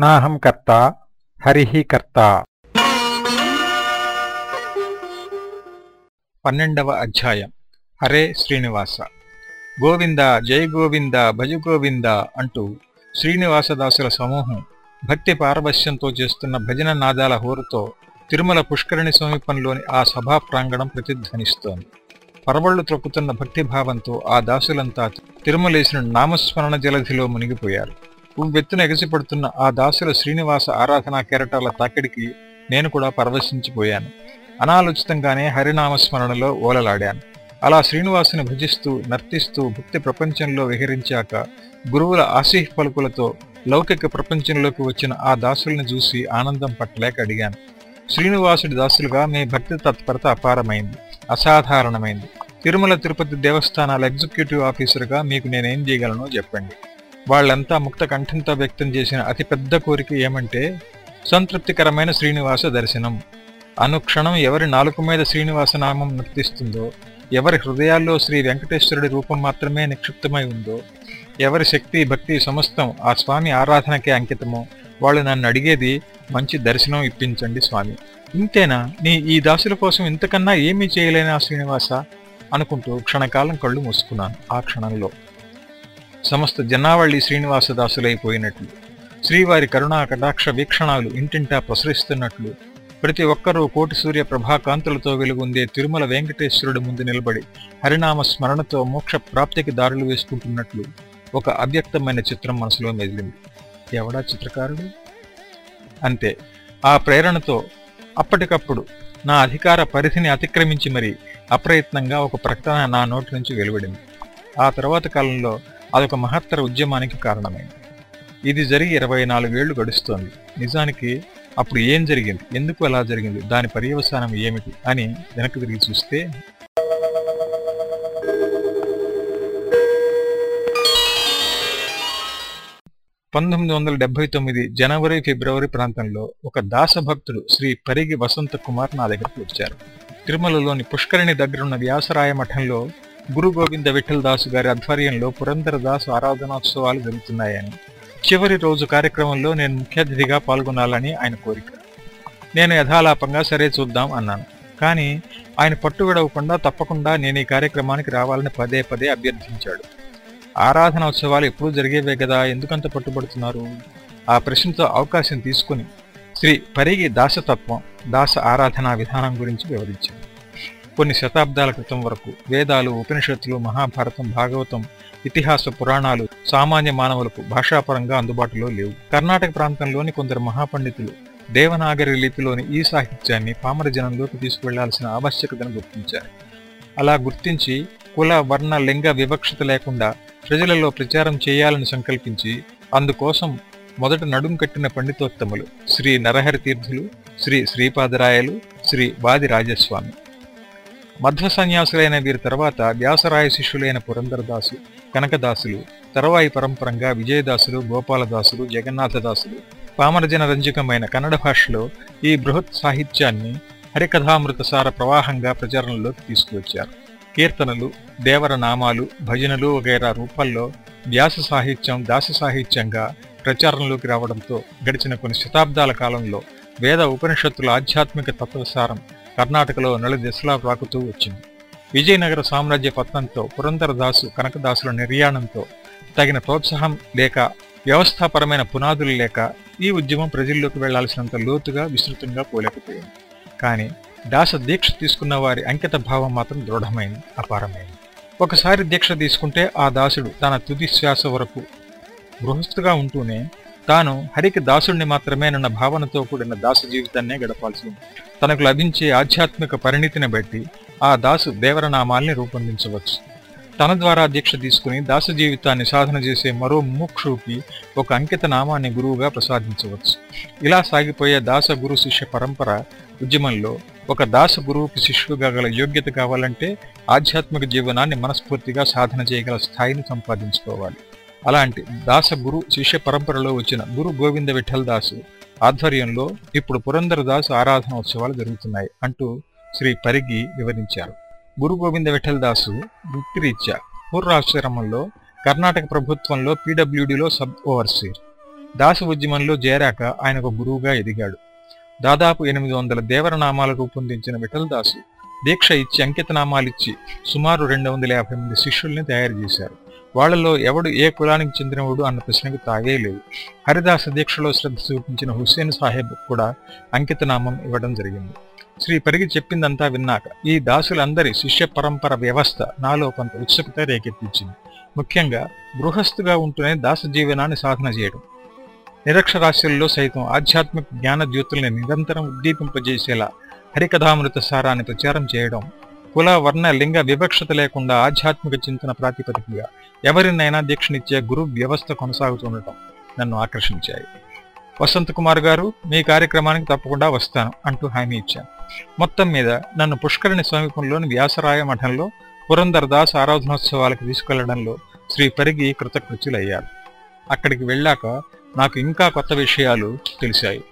నాహం కర్త హరి కర్త. పన్నెండవ అధ్యాయం. హరే శ్రీనివాస. గోవింద జయ గోవింద భజ గోవింద అంటూ శ్రీనివాసదాసుల సమూహం భక్తి పారవశ్యంతో చేస్తున్న భజన నాదాల హోరుతో తిరుమల పుష్కరిణి సమీపంలోని ఆ సభా ప్రాంగణం ప్రతిధ్వనిస్తోంది. పరవళ్ళు త్రొక్కుతున్న భక్తిభావంతో ఆ దాసులంతా తిరుమలేసిన నామస్మరణ జలధిలో మునిగిపోయారు. ఉవ్వెత్తున ఎగసిపడుతున్న ఆ దాసుల శ్రీనివాస ఆరాధనా కెరటాల తాకిడికి నేను కూడా పరవశించిపోయాను. అనాలోచితంగానే హరినామస్మరణలో ఓలలాడాను. అలా శ్రీనివాసుని భుజిస్తూ నర్తిస్తూ భక్తి ప్రపంచంలో విహరించాక గురువుల ఆశీహ్ పలుకులతో లౌకిక ప్రపంచంలోకి వచ్చిన ఆ దాసుల్ని చూసి ఆనందం పట్టలేక అడిగాను. శ్రీనివాసుడి దాసులుగా మీ భక్తి తత్పరత అపారమైంది అసాధారణమైంది. తిరుమల తిరుపతి దేవస్థానాల ఎగ్జిక్యూటివ్ ఆఫీసర్గా మీకు నేనేం చేయగలనో చెప్పండి. వాళ్ళంతా ముక్త కంఠంతో వ్యక్తం చేసిన అతిపెద్ద కోరిక ఏమంటే సంతృప్తికరమైన శ్రీనివాస దర్శనం. అనుక్షణం ఎవరి నాలుక మీద శ్రీనివాస నామం నర్తిస్తుందో ఎవరి హృదయాల్లో శ్రీ వెంకటేశ్వరుడి రూపం మాత్రమే నిక్షిప్తమై ఉందో ఎవరి శక్తి భక్తి సమస్తం ఆ స్వామి ఆరాధనకే అంకితమో వాళ్ళు నన్ను అడిగేది మంచి దర్శనం ఇప్పించండి స్వామి. ఇంతేనా? నీ ఈ దాసుల కోసం ఇంతకన్నా ఏమీ చేయలేనా శ్రీనివాస? అనుకుంటూ క్షణకాలం కళ్ళు మూసుకున్నాను ఆ క్షణంలో. సమస్త జనావళి శ్రీనివాసదాసులైపోయినట్లు శ్రీవారి కరుణా కటాక్ష వీక్షణాలు ఇంటింటా ప్రసరిస్తున్నట్లు ప్రతి ఒక్కరూ కోటి సూర్య ప్రభాకాంతులతో వెలుగుందే తిరుమల వెంకటేశ్వరుడు ముందు నిలబడి హరినామ స్మరణతో మోక్ష ప్రాప్తికి దారులు వేసుకుంటున్నట్లు ఒక అవ్యక్తమైన చిత్రం మనసులో మెదిలింది. ఎవడా చిత్రకారుడు? అంతే ఆ ప్రేరణతో అప్పటికప్పుడు నా అధికార పరిధిని అతిక్రమించి మరి అప్రయత్నంగా ఒక ప్రకటన నా నోటి నుంచి వెలువడింది. ఆ తర్వాత కాలంలో అదొక మహత్తర ఉద్యమానికి కారణమైంది. ఇది జరిగి ఇరవై నాలుగేళ్ళు గడుస్తోంది. నిజానికి అప్పుడు ఏం జరిగింది? ఎందుకు అలా జరిగింది? దాని పర్యవసానం ఏమిటి? అని వెనక్కి తిరిగి చూస్తే పంతొమ్మిది వందల డెబ్బై తొమ్మిది జనవరి ఫిబ్రవరి ప్రాంతంలో ఒక దాసభక్తుడు శ్రీ పరిగి వసంత కుమార్ నా దగ్గరకు వచ్చారు. తిరుమలలోని పుష్కరిణి దగ్గరున్న వ్యాసరాయ మఠంలో గురు గోవింద విఠల్ దాసు గారి ఆధ్వర్యంలో పురంధరదాసు ఆరాధనోత్సవాలు జరుగుతున్నాయని. చివరి రోజు కార్యక్రమంలో నేను ముఖ్య అతిథిగా పాల్గొనాలని ఆయన కోరిక. నేను యథాలాపంగా సరే చూద్దాం అన్నాను. కానీ ఆయన పట్టుగడవకుండా తప్పకుండా నేను ఈ కార్యక్రమానికి రావాలని పదే పదే అభ్యర్థించాడు. ఆరాధన ఉత్సవాలు ఎప్పుడూ జరిగేవే కదా ఎందుకంత పట్టుబడుతున్నారు? ఆ ప్రశ్నతో అవకాశం తీసుకుని శ్రీ పరిగి దాసతత్వం దాస ఆరాధనా విధానం గురించి వివరించాడు కొన్ని శతాబ్దాల క్రితం వరకు వేదాలు ఉపనిషత్తులు మహాభారతం భాగవతం ఇతిహాస పురాణాలు సామాన్య మానవులకు భాషాపరంగా అందుబాటులో లేవు. కర్ణాటక ప్రాంతంలోని కొందరు మహాపండితులు దేవనాగరి లిపిలోని ఈ సాహిత్యాన్ని పామర జనంలోకి తీసుకువెళ్ళాల్సిన ఆవశ్యకతను గుర్తించారు. అలా గుర్తించి కుల వర్ణ లింగ వివక్షత లేకుండా ప్రజలలో ప్రచారం చేయాలని సంకల్పించి అందుకోసం మొదట నడుం కట్టిన పండితోత్తములు శ్రీ నరహరి తీర్థులు శ్రీ శ్రీపాదరాయలు శ్రీ వాది రాజస్వామి. మధ్వ సన్యాసులైన వీరి తర్వాత వ్యాసరాయ శిష్యులైన పురంధరదాసు కనకదాసులు తర్వాయి పరంపరంగా విజయదాసులు గోపాలదాసులు జగన్నాథదాసులు పామరజన రంజకమైన కన్నడ భాషలో ఈ బృహత్ సాహిత్యాన్ని హరికథామృతసార ప్రవాహంగా ప్రచారంలోకి తీసుకువచ్చారు. కీర్తనలు దేవర నామాలు భజనలు వగైరా రూపాల్లో వ్యాస సాహిత్యం దాస సాహిత్యంగా ప్రచారంలోకి రావడంతో గడిచిన కొన్ని శతాబ్దాల కాలంలో వేద ఉపనిషత్తుల ఆధ్యాత్మిక తత్వసారం కర్ణాటకలో నలు దిశలా ప్రాకుతూ వచ్చింది. విజయనగర సామ్రాజ్య పతనంతో పురంధరదాసు కనకదాసుల నిర్యాణంతో తగిన ప్రోత్సాహం లేక వ్యవస్థాపరమైన పునాదులు లేక ఈ ఉద్యమం ప్రజల్లోకి వెళ్ళాల్సినంత లోతుగా విస్తృతంగా పోలేకపోయింది. కానీ దాస దీక్ష తీసుకున్న వారి అంకిత భావం మాత్రం దృఢమైంది అపారమైంది. ఒకసారి దీక్ష తీసుకుంటే ఆ దాసుడు తన తుది శ్వాస వరకు గృహస్థుగా ఉంటూనే తాను హరికి దాసుడిని మాత్రమేనన్న భావనతో కూడిన దాస జీవితాన్నే గడపాల్సి ఉంది. తనకు లభించే ఆధ్యాత్మిక పరిణితిని బట్టి ఆ దాసు దేవరనామాల్ని రూపొందించవచ్చు. తన ద్వారా దీక్ష తీసుకుని దాస జీవితాన్ని సాధన చేసే మరో ముముక్షువుకి ఒక అంకిత నామాన్ని గురువుగా ప్రసాదించవచ్చు. ఇలా సాగిపోయే దాస గురు శిష్య పరంపర ఉద్యమంలో ఒక దాస గురువుకి శిష్యుగా గల యోగ్యత కావాలంటే ఆధ్యాత్మిక జీవనాన్ని మనస్ఫూర్తిగా సాధన చేయగల స్థాయిని సంపాదించుకోవాలి. అలాంటి దాస గురు శిష్య పరంపరలో వచ్చిన గురు గోవింద విఠల్ దాసు ఆధ్వర్యంలో ఇప్పుడు పురంధరదాసు ఆరాధన ఉత్సవాలు జరుగుతున్నాయి అంటూ శ్రీ పరిగి వివరించారు. గురు గోవింద విఠల్ దాసు వృత్తిరీత్యా పూర్వాశ్రమంలో కర్ణాటక ప్రభుత్వంలో పీడబ్ల్యూడిలో సబ్ ఓవర్సీర్ దాసు ఉద్యమంలో చేరాక ఆయన ఒక గురువుగా ఎదిగాడు. దాదాపు ఎనిమిది వందల దేవరనామాలు రూపొందించిన విఠలదాసు దీక్ష ఇచ్చి అంకితనామాలిచ్చి సుమారు రెండు వందల యాభై మంది శిష్యుల్ని తయారు చేశారు. వాళ్ళలో ఎవడు ఏ కులానికి చెందినవాడు అన్న ప్రశ్నకు తాగే లేదు. హరిదాస దీక్షలో శ్రద్ధ చూపించిన హుస్సేన్ సాహెబ్ కూడా అంకితనామం ఇవ్వడం జరిగింది. శ్రీ పరిగి చెప్పిందంతా విన్నాక ఈ దాసులందరి శిష్య పరంపర వ్యవస్థ నాలో కొంత ఉత్సుకత రేకెత్తించింది. ముఖ్యంగా గృహస్థుగా ఉంటూనే దాస జీవనాన్ని సాధన చేయడం నిరక్షరాస్యుల్లో సైతం ఆధ్యాత్మిక జ్ఞాన జ్యోతుల్ని నిరంతరం ఉద్దీపింపజేసేలా హరికథామృత సారాన్ని ప్రచారం చేయడం కుల వర్ణ లింగ వివక్షత లేకుండా ఆధ్యాత్మిక చింతన ప్రాతిపదికగా ఎవరినైనా దీక్షనిచ్చే గురు వ్యవస్థ కొనసాగుతుండటం నన్ను ఆకర్షించాయి. వసంత్ కుమార్ గారు మీ కార్యక్రమానికి తప్పకుండా వస్తాను అంటూ హామీ ఇచ్చాను మొత్తం మీద నన్ను పుష్కరిణి సమీపంలోని వ్యాసరాయ మఠంలో పురందర్ దాస్ ఆరాధనోత్సవాలకు తీసుకెళ్ళడంలో శ్రీ పరిగి కృతకృత్యులయ్యారు అక్కడికి వెళ్ళాక నాకు ఇంకా కొత్త విషయాలు తెలిసాయి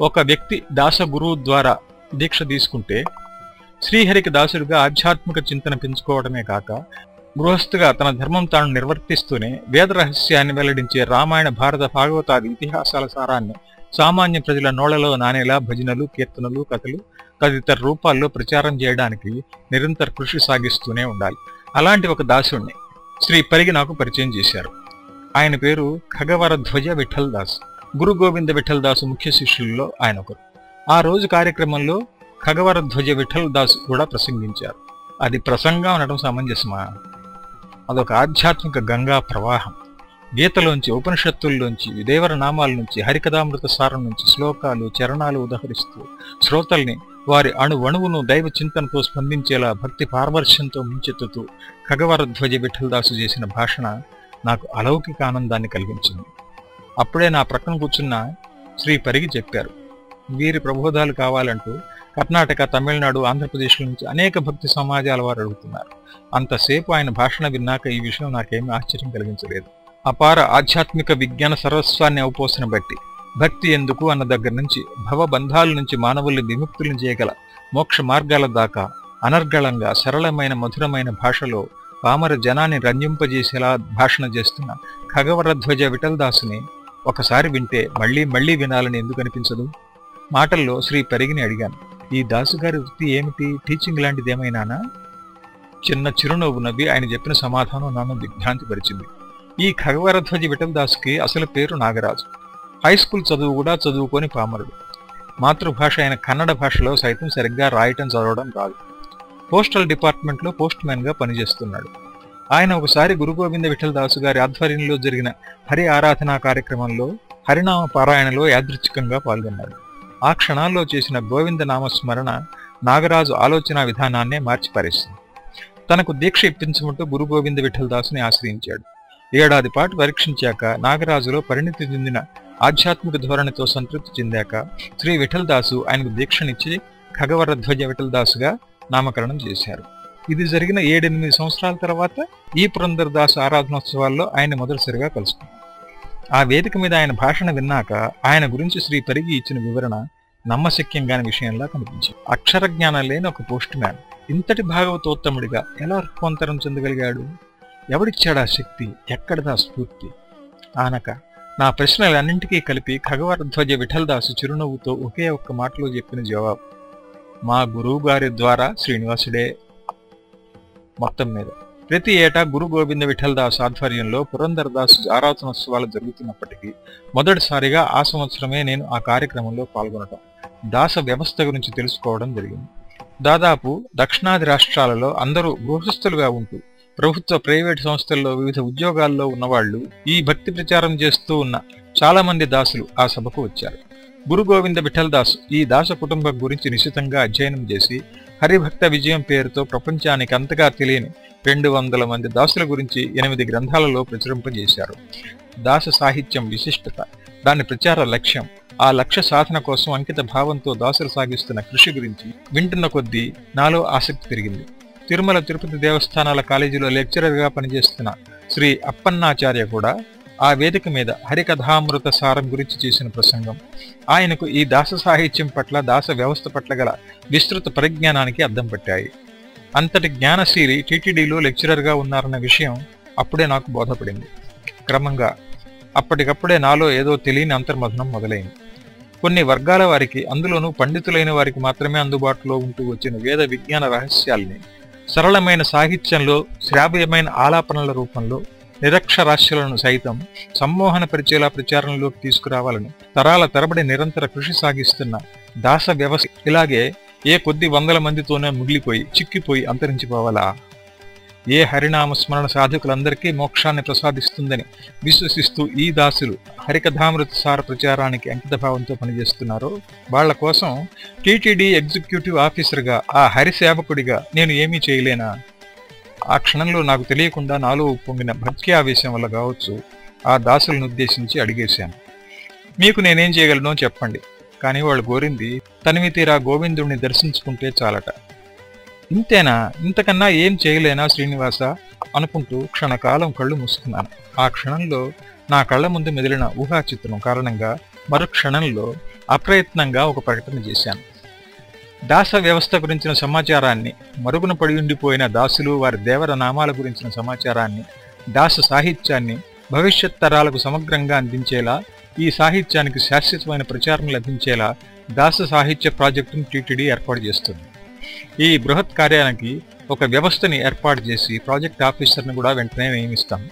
ఒక వ్యక్తి దాస గురువు ద్వారా దీక్ష తీసుకుంటే శ్రీహరికి దాసుడిగా ఆధ్యాత్మిక చింతన పెంచుకోవడమే కాక గృహస్థుగా తన ధర్మం తాను నిర్వర్తిస్తూనే వేద రహస్యాన్ని వెల్లడించే రామాయణ భారత భాగవతాది ఇతిహాసాల సారాన్ని సామాన్య ప్రజల నోళ్ళలో నానేలా భజనలు కీర్తనలు కథలు తదితర రూపాల్లో ప్రచారం చేయడానికి నిరంతర కృషి సాగిస్తూనే ఉండాలి. అలాంటి ఒక దాసుణ్ణి శ్రీ పరిగి నాకు పరిచయం చేశారు. ఆయన పేరు ఖగవర ధ్వజ విఠల్ దాస్ గురు గోవింద విఠల్ దాసు ముఖ్య శిష్యుల్లో ఆయన ఒకరు ఆ రోజు కార్యక్రమంలో ఖగవరధ్వజ విఠల్ దాస్ కూడా ప్రసంగించారు. అది ప్రసంగం అనడం సమంజసమా? అదొక ఆధ్యాత్మిక గంగా ప్రవాహం. గీతలోంచి ఉపనిషత్తుల్లోంచి దేవర నామాల నుంచి హరికథామృత సారం నుంచి శ్లోకాలు చరణాలు ఉదహరిస్తూ శ్రోతల్ని వారి అణువణువును దైవ చింతనతో స్పందించేలా భక్తి పార్వర్షంతో ముంచెత్తుతూ ఖగవరధ్వజ విఠలదాసు చేసిన భాషణ నాకు అలౌకిక ఆనందాన్ని కలిగించింది. అప్పుడే నా ప్రక్కన కూర్చున్న శ్రీ పరిగి చెప్పారు వీరి ప్రబోధాలు కావాలంటూ కర్ణాటక తమిళనాడు ఆంధ్రప్రదేశ్ నుంచి అనేక భక్తి సమాజాల వారు అడుగుతున్నారు. అంతసేపు ఆయన భాషణ విన్నాక ఈ విషయం నాకేమీ ఆశ్చర్యం కలిగించలేదు. అపార ఆధ్యాత్మిక విజ్ఞాన సర్వస్వాన్ని అవపోసిన బట్టి భక్తి ఎందుకు అన్న దగ్గర నుంచి భవబంధాల నుంచి మానవుల్ని విముక్తులను చేయగల మోక్ష మార్గాల దాకా అనర్గళంగా సరళమైన మధురమైన భాషలో పామర జనాన్ని రంజింపజేసేలా భాషణ చేస్తున్న ఖగవరధ్వజ విఠలదాసుని ఒకసారి వింటే మళ్ళీ మళ్ళీ వినాలని ఎందుకు అనిపించదు? మాటల్లో శ్రీ పెరిగిని అడిగాను. ఈ దాసుగారి వృత్తి ఏమిటి? టీచింగ్ లాంటిది ఏమైనానా? చిన్న చిరునవ్వు నవ్వి ఆయన చెప్పిన సమాధానం నన్ను దిగ్భ్రాంతిపరిచింది. ఈ ఖగవరధ్వజ విఠల్దాస్కి అసలు పేరు నాగరాజు. హై స్కూల్ చదువు కూడా చదువుకొని పామరుడు. మాతృభాష అయిన కన్నడ భాషలో సైతం సరిగ్గా రాయటం చదవడం రాదు. పోస్టల్ డిపార్ట్మెంట్లో పోస్ట్ మ్యాన్గా పనిచేస్తున్నాడు. ఆయన ఒకసారి గురు గోవింద గారి ఆధ్వర్యంలో జరిగిన హరి ఆరాధనా కార్యక్రమంలో హరినామ పారాయణలో యాదృచ్ఛికంగా పాల్గొన్నాడు. ఆ క్షణాల్లో చేసిన గోవింద నామస్మరణ నాగరాజు ఆలోచన విధానాన్నే మార్చిపారేసింది. తనకు దీక్ష ఇప్పించమంటూ గురు గోవింద విఠల్దాసుని ఆశ్రయించాడు. ఏడాది పాటు పరీక్షించాక నాగరాజులో పరిణితి చెందిన ఆధ్యాత్మిక ధోరణితో సంతృప్తి చెందాక శ్రీ విఠల్ దాసు ఆయనకు దీక్షనిచ్చి ఖగవరధ్వజ విఠల్ దాసుగా నామకరణం చేశారు. ఇది జరిగిన ఏడెనిమిది సంవత్సరాల తర్వాత ఈ పురంధర్దాసు ఆరాధనోత్సవాల్లో ఆయన మొదటిసారిగా కలుసుకున్నారు. ఆ వేదిక మీద ఆయన భాషణ విన్నాక ఆయన గురించి శ్రీ పరిగి ఇచ్చిన వివరణ నమ్మశక్యంగాని విషయంలా కనిపించింది. అక్షర జ్ఞానం లేని ఒక పోస్ట్ మ్యాన్ ఇంతటి భాగవతోత్తముడిగా ఎలా రూపాంతరం చెందగలిగాడు? ఎవడిచ్చాడా శక్తి? ఎక్కడదా స్ఫూర్తి? ఆనక నా ప్రశ్నలన్నింటికీ కలిపి ఖగవరధ్వజ విఠలదాసు చిరునవ్వుతో ఒకే ఒక్క మాటలో చెప్పిన జవాబు మా గురువు గారి ద్వారా శ్రీనివాసుడే. మొత్తం మీద. ప్రతి ఏటా గురు గోవింద విఠలదాస్ ఆధ్వర్యంలో పురంధరదాస్ ఆరాధనోత్సవాలు జరుగుతున్నప్పటికీ మొదటిసారిగా ఆ సంవత్సరమే నేను ఆ కార్యక్రమంలో పాల్గొనటం దాస వ్యవస్థ గురించి తెలుసుకోవడం జరిగింది. దాదాపు దక్షిణాది రాష్ట్రాలలో అందరూ గృహస్థులుగా ఉంటూ ప్రభుత్వ ప్రైవేట్ సంస్థల్లో వివిధ ఉద్యోగాల్లో ఉన్నవాళ్ళు ఈ భక్తి ప్రచారం చేస్తూ ఉన్న చాలా మంది దాసులు ఆ సభకు వచ్చారు. గురు గోవింద విఠల్ దాస్ ఈ దాస కుటుంబం గురించి నిశితంగా అధ్యయనం చేసి హరిభక్త విజయం పేరుతో ప్రపంచానికి అంతగా తెలియని రెండు వందల మంది దాసుల గురించి ఎనిమిది గ్రంథాలలో ప్రచురింపజేశారు. దాస సాహిత్యం విశిష్టత దాని ప్రచార లక్ష్యం ఆ లక్ష్య సాధన కోసం అంకిత భావంతో దాసులు సాగిస్తున్న కృషి గురించి వింటున్న కొద్దీ నాలో ఆసక్తి పెరిగింది. తిరుమల తిరుపతి దేవస్థానాల కాలేజీలో లెక్చరర్గా పనిచేస్తున్న శ్రీ అప్పన్నాచార్య కూడా ఆ వేదిక మీద హరికథామృత సారం గురించి చేసిన ప్రసంగం. ఆయనకు ఈ దాస సాహిత్యం పట్ల దాస వ్యవస్థ పట్ల గల విస్తృత పరిజ్ఞానానికి అద్దం పట్టాయి. అంతటి జ్ఞానశీలి టీటీడీలో లెక్చరర్గా ఉన్నారన్న విషయం అప్పుడే నాకు బోధపడింది. క్రమంగా అప్పటికప్పుడే నాలో ఏదో తెలియని అంతర్మథనం మొదలైంది. కొన్ని వర్గాల వారికి అందులోనూ పండితులైన వారికి మాత్రమే అందుబాటులో ఉంటూ వచ్చిన వేద విజ్ఞాన రహస్యాల్ని సరళమైన సాహిత్యంలో శ్రావ్యమైన ఆలాపనల రూపంలో నిరక్షరాస్యులను సైతం సమ్మోహన పరిచేలా ప్రచారంలోకి తీసుకురావాలని తరాల తరబడి నిరంతర కృషి సాగిస్తున్న దాస వ్యవస్థ. ఇలాగే ఏ కొద్ది వందల మందితోనే మిగిలిపోయి చిక్కిపోయి అంతరించిపోవాలా? ఏ హరినామ స్మరణ సాధకులందరికీ మోక్షాన్ని ప్రసాదిస్తుందని విశ్వసిస్తూ ఈ దాసులు హరికథామృత సార ప్రచారానికి అంకితభావంతో పనిచేస్తున్నారో? వాళ్ళ కోసం టీటీడీ ఎగ్జిక్యూటివ్ ఆఫీసర్గా ఆ హరిసేవకుడిగా నేను ఏమీ చేయలేనా? ఆ క్షణంలో నాకు తెలియకుండా నాలో పొంగిన భక్తి ఆవేశం వల్ల కావచ్చు ఆ దాసులను ఉద్దేశించి అడిగేశాను. మీకు నేనేం చేయగలను చెప్పండి. కానీ వాళ్ళు కోరింది తనివి తీరా గోవిందుణ్ణి దర్శించుకుంటే చాలట. ఇంతేనా? ఇంతకన్నా ఏం చేయలేనా శ్రీనివాస? అనుకుంటూ క్షణకాలం కళ్ళు మూసుకున్నాను. ఆ క్షణంలో నా కళ్ళ ముందు మెదిలిన ఊహా చిత్రం కారణంగా మరుక్షణంలో అప్రయత్నంగా ఒక ప్రకటన చేశాను. దాస వ్యవస్థ గురించిన సమాచారాన్ని మరుగున పడి ఉండిపోయిన దాసులు వారి దేవర నామాల గురించిన సమాచారాన్ని దాస సాహిత్యాన్ని భవిష్యత్ తరాలకు సమగ్రంగా అందించేలా ఈ సాహిత్యానికి శాశ్వతమైన ప్రచారం లభించేలా దాస సాహిత్య ప్రాజెక్టును టీటీడీ ఏర్పాటు చేస్తుంది. ఈ బృహత్ కార్యానికి ఒక వ్యవస్థని ఏర్పాటు చేసి ప్రాజెక్ట్ ఆఫీసర్ని కూడా వెంటనే నియమిస్తాం.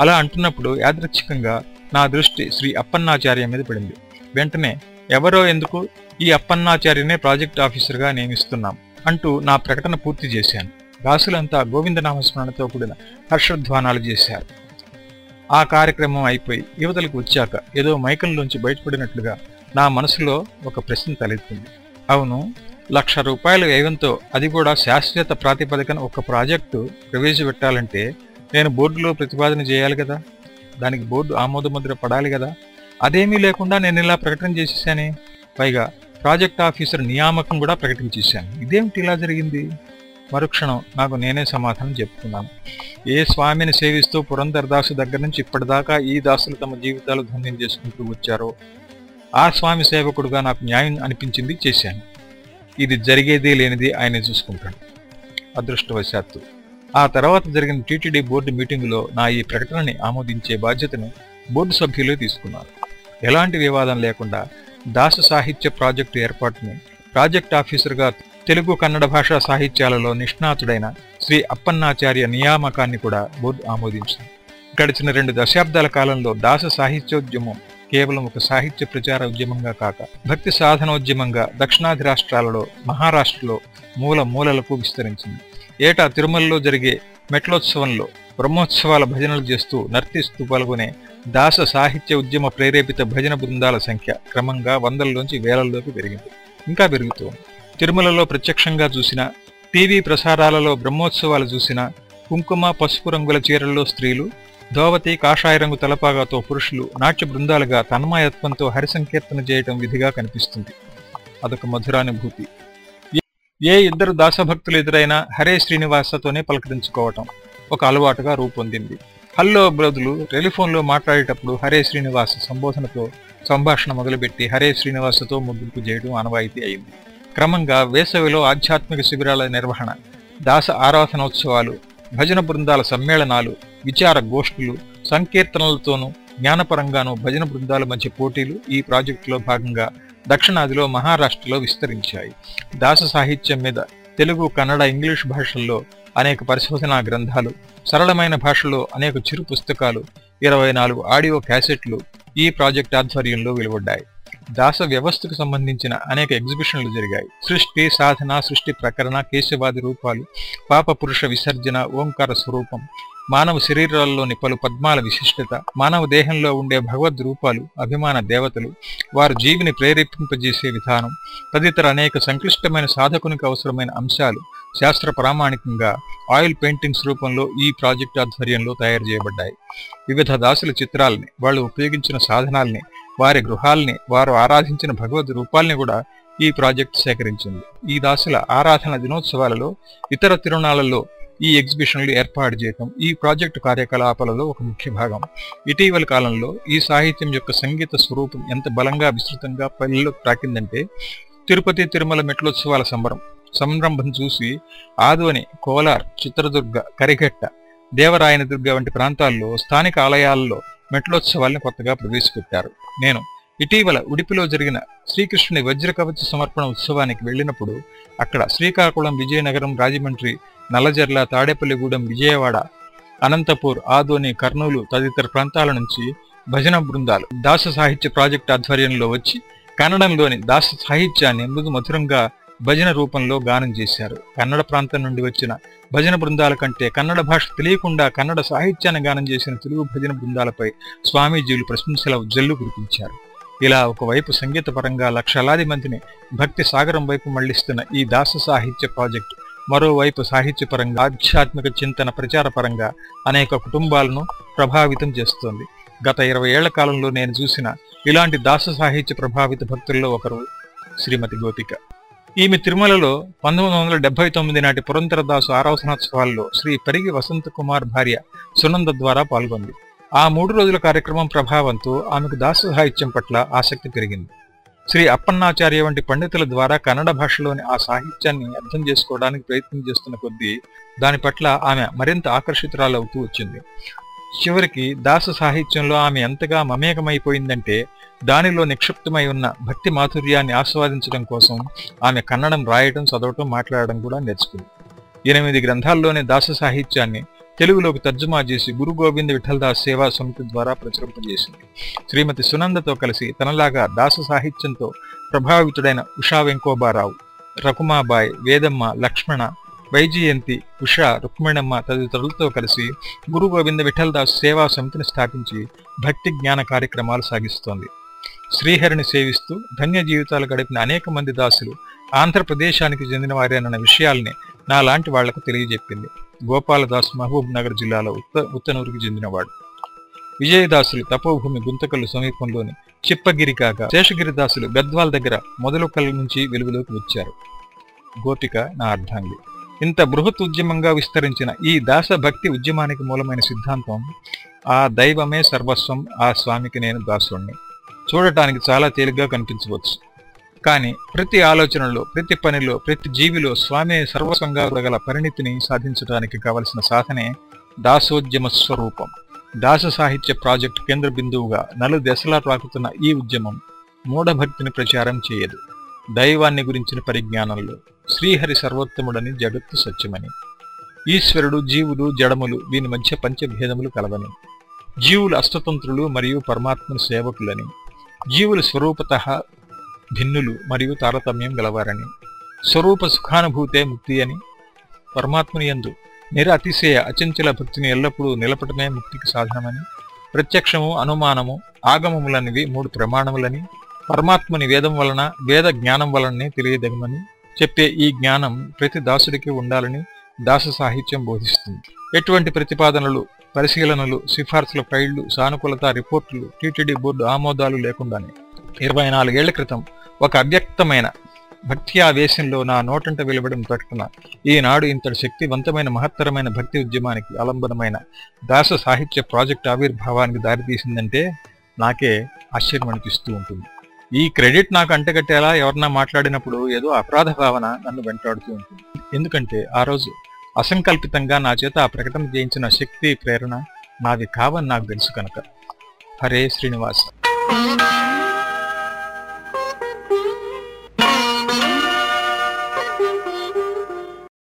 అలా అంటున్నప్పుడు యాదృచ్ఛికంగా నా దృష్టి శ్రీ అప్పన్నాచార్య మీద పడింది. వెంటనే ఎవరో ఎందుకు ఈ అప్పన్నాచార్యనే ప్రాజెక్ట్ ఆఫీసర్గా నియమిస్తున్నాం అంటూ నా ప్రకటన పూర్తి చేశాను. దాసులంతా గోవిందనామస్మరణతో కూడిన హర్షధ్వానాలు చేశారు. ఆ కార్యక్రమం అయిపోయి యువతలకు వచ్చాక ఏదో మైకంలోంచి బయటపడినట్లుగా నా మనసులో ఒక ప్రశ్న తలెత్తింది. అవును లక్ష రూపాయల వ్యయంతో అది కూడా శాశ్వత ప్రాతిపదికన ఒక ప్రాజెక్టు ప్రవేశపెట్టాలంటే నేను బోర్డులో ప్రతిపాదన చేయాలి కదా? దానికి బోర్డు ఆమోదముద్ర పడాలి కదా? అదేమీ లేకుండా నేను ఇలా ప్రకటన చేసేసానే పైగా ప్రాజెక్ట్ ఆఫీసర్ నియామకం కూడా ప్రకటించేశాను. ఇదేమిటి ఇలా జరిగింది? మరుక్షణం నాకు నేనే సమాధానం చెప్తున్నాను. ఏ స్వామిని సేవిస్తూ పురంధరదాసు దగ్గర నుంచి ఇప్పటిదాకా ఈ దాసులు తమ జీవితాలు ధన్యం చేసుకుంటూ వచ్చారో ఆ స్వామి సేవకుడుగా నాకు న్యాయం అనిపించింది చేశాను. ఇది జరిగేది లేనిది ఆయన చూసుకుంటాడు. అదృష్టవశాత్తు. ఆ తర్వాత జరిగిన టీటీడీ బోర్డు మీటింగులో నా ఈ ప్రకటనని ఆమోదించే బాధ్యతను బోర్డు సభ్యులు తీసుకున్నారు. ఎలాంటి వివాదం లేకుండా దాస సాహిత్య ప్రాజెక్టు ఏర్పాటుని ప్రాజెక్ట్ ఆఫీసర్గా తెలుగు కన్నడ భాషా సాహిత్యాలలో నిష్ణాతుడైన శ్రీ అప్పన్నాచార్య నియామకాన్ని కూడా బోర్డు ఆమోదించింది. గడిచిన రెండు దశాబ్దాల కాలంలో దాస సాహిత్యోద్యమం కేవలం ఒక సాహిత్య ప్రచార ఉద్యమంగా కాక భక్తి సాధనోద్యమంగా దక్షిణాది రాష్ట్రాలలో మహారాష్ట్రలో మూల మూలలకు విస్తరించింది. ఏటా తిరుమలలో జరిగే మెట్లోత్సవంలో బ్రహ్మోత్సవాల భజనలు చేస్తూ నర్తిస్తూ పాల్గొనే దాస సాహిత్య ఉద్యమ ప్రేరేపిత భజన బృందాల సంఖ్య క్రమంగా వందల్లోంచి వేలల్లోకి పెరిగింది. ఇంకా పెరుగుతోంది. తిరుమలలో ప్రత్యక్షంగా చూసిన టీవీ ప్రసారాలలో బ్రహ్మోత్సవాలు చూసిన కుంకుమ పసుపు రంగుల చీరల్లో స్త్రీలు ధోవతి కాషాయ రంగు తలపాగాతో పురుషులు నాట్య బృందాలుగా తన్మాయత్వంతో హరిసంకీర్తన చేయటం విధిగా కనిపిస్తుంది. అదొక మధురానుభూతి. ఏ ఇద్దరు దాసభక్తులు ఎదురైనా హరే శ్రీనివాసతోనే పలకరించుకోవటం ఒక అలవాటుగా రూపొందింది. హల్లో బ్రదులు టెలిఫోన్లో మాట్లాడేటప్పుడు హరే శ్రీనివాస సంబోధనతో సంభాషణ మొదలుపెట్టి హరే శ్రీనివాసతో ముగింపు చేయడం ఆనవాయితీ అయింది. క్రమంగా వేసవిలో ఆధ్యాత్మిక శిబిరాల నిర్వహణ దాస ఆరాధనోత్సవాలు భజన బృందాల సమ్మేళనాలు విచార గోష్ఠులు సంకీర్తనలతోనూ జ్ఞానపరంగానూ భజన బృందాల మధ్య పోటీలు ఈ ప్రాజెక్టులో భాగంగా దక్షిణాదిలో మహారాష్ట్రలో విస్తరించాయి. దాస సాహిత్యం మీద తెలుగు కన్నడ ఇంగ్లీష్ భాషల్లో అనేక పరిశోధనా గ్రంథాలు సరళమైన భాషలో అనేక చిరు పుస్తకాలు ఇరవై నాలుగు ఆడియో క్యాసెట్లు ఈ ప్రాజెక్ట్ ఆధ్వర్యంలో వెలువడ్డాయి. దాస వ్యవస్థకు సంబంధించిన అనేక ఎగ్జిబిషన్లు జరిగాయి. సృష్టి సాధన సృష్టి ప్రకరణ కేశవాది రూపాలు పాప పురుష విసర్జన ఓంకార స్వరూపం మానవ శరీరాల్లోని పలు పద్మాల విశిష్టత మానవ దేహంలో ఉండే భగవద్ రూపాలు అభిమాన దేవతలు వారు జీవిని ప్రేరేపింపజేసే విధానం తదితర అనేక సంక్లిష్టమైన సాధకునికి అవసరమైన అంశాలు శాస్త్ర ప్రామాణికంగా ఆయిల్ పెయింటింగ్స్ రూపంలో ఈ ప్రాజెక్టు ఆధ్వర్యంలో తయారు చేయబడ్డాయి. వివిధ దాసుల చిత్రాలని వాళ్ళు ఉపయోగించిన సాధనాల్ని వారి గృహాల్ని వారు ఆరాధించిన భగవద్ రూపాల్ని కూడా ఈ ప్రాజెక్ట్ సేకరించింది. ఈ దాసుల ఆరాధన దినోత్సవాలలో ఇతర తిరునాళ్ళలో ఈ ఎగ్జిబిషన్లు ఏర్పాటు చేయటం ఈ ప్రాజెక్టు కార్యకలాపాలలో ఒక ముఖ్య భాగం. ఇటీవల కాలంలో ఈ సాహిత్యం యొక్క సంగీత స్వరూపం ఎంత బలంగా విస్తృతంగా పల్లెల్లో తాకిందంటే తిరుపతి తిరుమల మెట్లోత్సవాల సంబరం సంరంభం చూసి ఆదోని కోలార్ చిత్రదుర్గ కరిఘట్ట దేవరాయనదుర్గ వంటి ప్రాంతాల్లో స్థానిక ఆలయాల్లో మెట్లోత్సవాల్ని కొత్తగా ప్రవేశపెట్టారు. నేను ఇటీవల ఉడిపిలో జరిగిన శ్రీకృష్ణుని వజ్ర కవచ సమర్పణ ఉత్సవానికి వెళ్ళినప్పుడు అక్కడ శ్రీకాకుళం విజయనగరం రాజమండ్రి నల్లజర్ల తాడేపల్లిగూడెం విజయవాడ అనంతపూర్ ఆదోని కర్నూలు తదితర ప్రాంతాల నుంచి భజన బృందాలు దాస సాహిత్య ప్రాజెక్ట్ ఆధ్వర్యంలో వచ్చి కన్నడంలోని దాస సాహిత్యాన్ని మృదు మధురంగా భజన రూపంలో గానం చేశారు. కన్నడ ప్రాంతం నుండి వచ్చిన భజన బృందాల కంటే కన్నడ భాష తెలియకుండా కన్నడ సాహిత్యాన్ని గానం చేసిన తెలుగు భజన బృందాలపై స్వామీజీలు ప్రశంసల జల్లు కురిపించారు. ఇలా ఒకవైపు సంగీత పరంగా లక్షలాది మందిని భక్తి సాగరం వైపు మళ్ళిస్తున్న ఈ దాస సాహిత్య ప్రాజెక్టు మరోవైపు సాహిత్యపరంగా ఆధ్యాత్మిక చింతన ప్రచార పరంగా అనేక కుటుంబాలను ప్రభావితం చేస్తోంది. గత ఇరవై ఏళ్ళ కాలంలో నేను చూసిన ఇలాంటి దాస సాహిత్య ప్రభావిత భక్తుల్లో ఒకరు శ్రీమతి గోపిక. ఈమె తిరుమలలో పంతొమ్మిది వందల డెబ్బై తొమ్మిది నాటి పురంధరదాసు ఆరవ సంవత్సరాల్లో శ్రీ పరిగి వసంత కుమార్ భార్య సునంద ద్వారా పాల్గొంది. ఆ మూడు రోజుల కార్యక్రమం ప్రభావంతో ఆమెకు దాసు సాహిత్యం పట్ల ఆసక్తి పెరిగింది. శ్రీ అప్పన్నాచార్య వంటి పండితుల ద్వారా కన్నడ భాషలోని ఆ సాహిత్యాన్ని అర్థం చేసుకోవడానికి ప్రయత్నం చేస్తున్న కొద్దీ దాని పట్ల ఆమె మరింత ఆకర్షితురాలవుతూ వచ్చింది. చివరికి దాస సాహిత్యంలో ఆమె ఎంతగా మమేకమైపోయిందంటే దానిలో నిక్షిప్తమై ఉన్న భక్తి మాధుర్యాన్ని ఆస్వాదించడం కోసం ఆమె కన్నడం రాయడం చదవటం మాట్లాడడం కూడా నేర్చుకుంది. ఎనిమిది గ్రంథాల్లోనే దాస సాహిత్యాన్ని తెలుగులోకి తర్జుమా చేసి గురు గోవింద విఠల్దాస్ సేవా సమితి ద్వారా ప్రచురింపజేసింది శ్రీమతి సునందతో కలిసి తనలాగా దాస సాహిత్యంతో ప్రభావితుడైన ఉషా వెంకోబారావు రకుమాబాయ్ వేదమ్మ లక్ష్మణ వైజయంతి ఉషా రుక్మిణమ్మ తదితరులతో కలిసి గురు గోవింద విఠలదాస్ సేవా సమితిని స్థాపించి భక్తి జ్ఞాన కార్యక్రమాలు సాగిస్తోంది. శ్రీహరిని సేవిస్తూ ధన్య జీవితాలు గడిపిన అనేక మంది దాసులు ఆంధ్రప్రదేశానికి చెందిన వారేనన్న విషయాల్ని నాలాంటి వాళ్ళకు తెలియజెప్పింది. గోపాలదాస్ మహబూబ్ నగర్ జిల్లాలో ఉత్త ఉత్తనూరుకి చెందినవాడు. విజయదాసులు తపోభూమి గుంతకల్లు సమీపంలోని చిప్పగిరి కాక శేషగిరిదాసులు గద్వాల్ దగ్గర మొదలుకల్ నుంచి వెలుగులోకి వచ్చారు. గోపిక నా అర్ధాంగి. ఇంత బృహత్ ఉద్యమంగా విస్తరించిన ఈ దాస భక్తి ఉద్యమానికి మూలమైన సిద్ధాంతం ఆ దైవమే సర్వస్వం ఆ స్వామికి నేను దాసుణ్ణి. చూడటానికి చాలా తేలిగ్గా కనిపించవచ్చు. కానీ ప్రతి ఆలోచనలో ప్రతి పనిలో ప్రతి జీవిలో స్వామి సర్వస్వంగా గల పరిణితిని సాధించడానికి కావలసిన సాధనే దాసోద్యమ స్వరూపం. దాస సాహిత్య ప్రాజెక్టు కేంద్ర బిందువుగా నలు దశలా రాకుతున్న ఈ ఉద్యమం మూఢభక్తిని ప్రచారం చేయదు. దైవాన్ని గురించిన పరిజ్ఞానంలో శ్రీహరి సర్వోత్తముడని జగత్తు సత్యమని. ఈశ్వరుడు జీవులు జడములు దీని మధ్య పంచభేదములు కలవని. జీవులు అష్టతంత్రులు మరియు పరమాత్మను సేవకులని. జీవులు స్వరూపత భిన్నులు మరియు తారతమ్యం గలవారని. స్వరూప సుఖానుభూతే ముక్తి అని. పరమాత్మని ఎందు నిర అతిశయ అచంచల భక్తిని ఎల్లప్పుడూ నిలపటమే ముక్తికి సాధనమని. ప్రత్యక్షము అనుమానము ఆగమములనివి మూడు ప్రమాణములని. పరమాత్మని వేదం వలన వేద జ్ఞానం వలననే తెలియదగమని చెప్పే ఈ జ్ఞానం ప్రతి దాసుడికి ఉండాలని దాస సాహిత్యం బోధిస్తుంది. ఎటువంటి ప్రతిపాదనలు పరిశీలనలు సిఫార్సుల ఫైళ్ళు సానుకూలత రిపోర్టులు టీటీడీ బోర్డు ఆమోదాలు లేకుండానే. ఇరవై నాలుగేళ్ళ క్రితం ఒక అవ్యక్తమైన భక్తి ఆవేశంలో నా నోటంట వెలువడిన ప్రకటన ఈనాడు ఇంతటి శక్తివంతమైన మహత్తరమైన భక్తి ఉద్యమానికి ఆలంబనమైన దాస సాహిత్య ప్రాజెక్ట్ ఆవిర్భావానికి దారితీసిందంటే నాకే ఆశ్చర్యం అనిపిస్తూ ఉంటుంది. ఈ క్రెడిట్ నాకు అంటగట్టేలా ఎవరన్నా మాట్లాడినప్పుడు ఏదో అపరాధ భావన నన్ను వెంటాడుతూ ఉంటుంది. ఎందుకంటే ఆ రోజు అసంకల్పితంగా నా చేత ఆ ప్రకటన చేయించిన శక్తి ప్రేరణ నాది కావని నాకు తెలుసు కనుక. హరే శ్రీనివాస్.